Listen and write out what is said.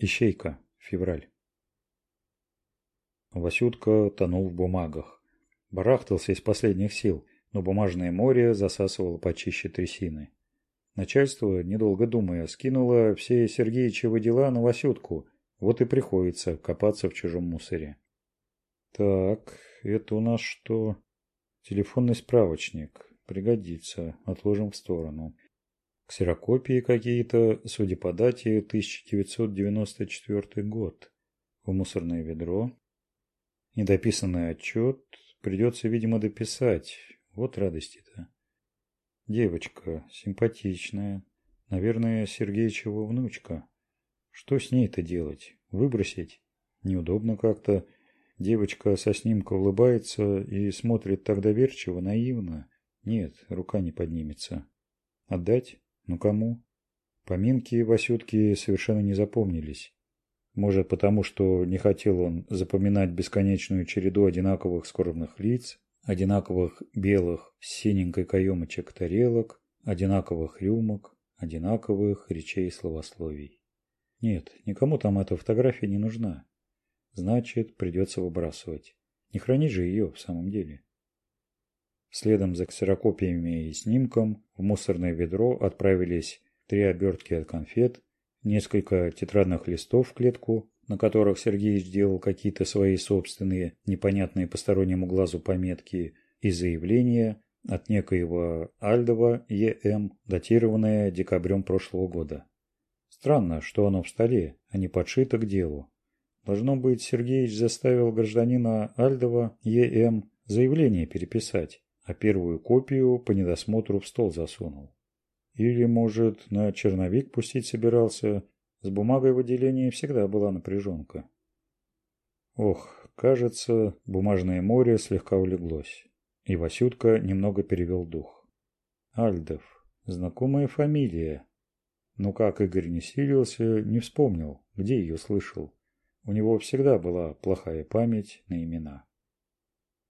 ищейка февраль. Васютка тонул в бумагах. Барахтался из последних сил но бумажное море засасывало почище трясины. Начальство недолго думая скинуло все сергеичевы дела на васютку. Вот и приходится копаться в чужом мусоре. Так это у нас что? Телефонный справочник. Пригодится. Отложим в сторону ксерокопии какие-то, судя по дате, 1994 год. В мусорное ведро. Недописанный отчет. Придется, видимо, дописать. Вот радости-то. Девочка, симпатичная. Наверное, Сергеичева внучка. Что с ней-то делать? Выбросить? Неудобно как-то. Девочка со снимка улыбается и смотрит так доверчиво, наивно. Нет, рука не поднимется. Отдать? Ну кому? Поминки Васютки совершенно не запомнились. Может, потому что не хотел он запоминать бесконечную череду одинаковых скорбных лиц, одинаковых белых с синенькой каемочек тарелок, одинаковых рюмок, одинаковых речей и словословий. Нет, никому там эта фотография не нужна. Значит, придется выбрасывать. Не храни же ее в самом деле. Следом за ксерокопиями и снимком в мусорное ведро отправились три обертки от конфет, несколько тетрадных листов в клетку, на которых Сергеич сделал какие-то свои собственные, непонятные постороннему глазу пометки, и заявление от некоего Альдова Е.М., датированное декабрем прошлого года. Странно, что оно в столе, а не подшито к делу. Должно быть, Сергеич заставил гражданина Альдова Е.М. заявление переписать а первую копию по недосмотру в стол засунул. Или, может, на черновик пустить собирался. С бумагой в отделении всегда была напряженка. Ох, кажется, бумажное море слегка улеглось. И Васютка немного перевел дух. Альдов. Знакомая фамилия. Но как Игорь не силился, не вспомнил, где ее слышал. У него всегда была плохая память на имена.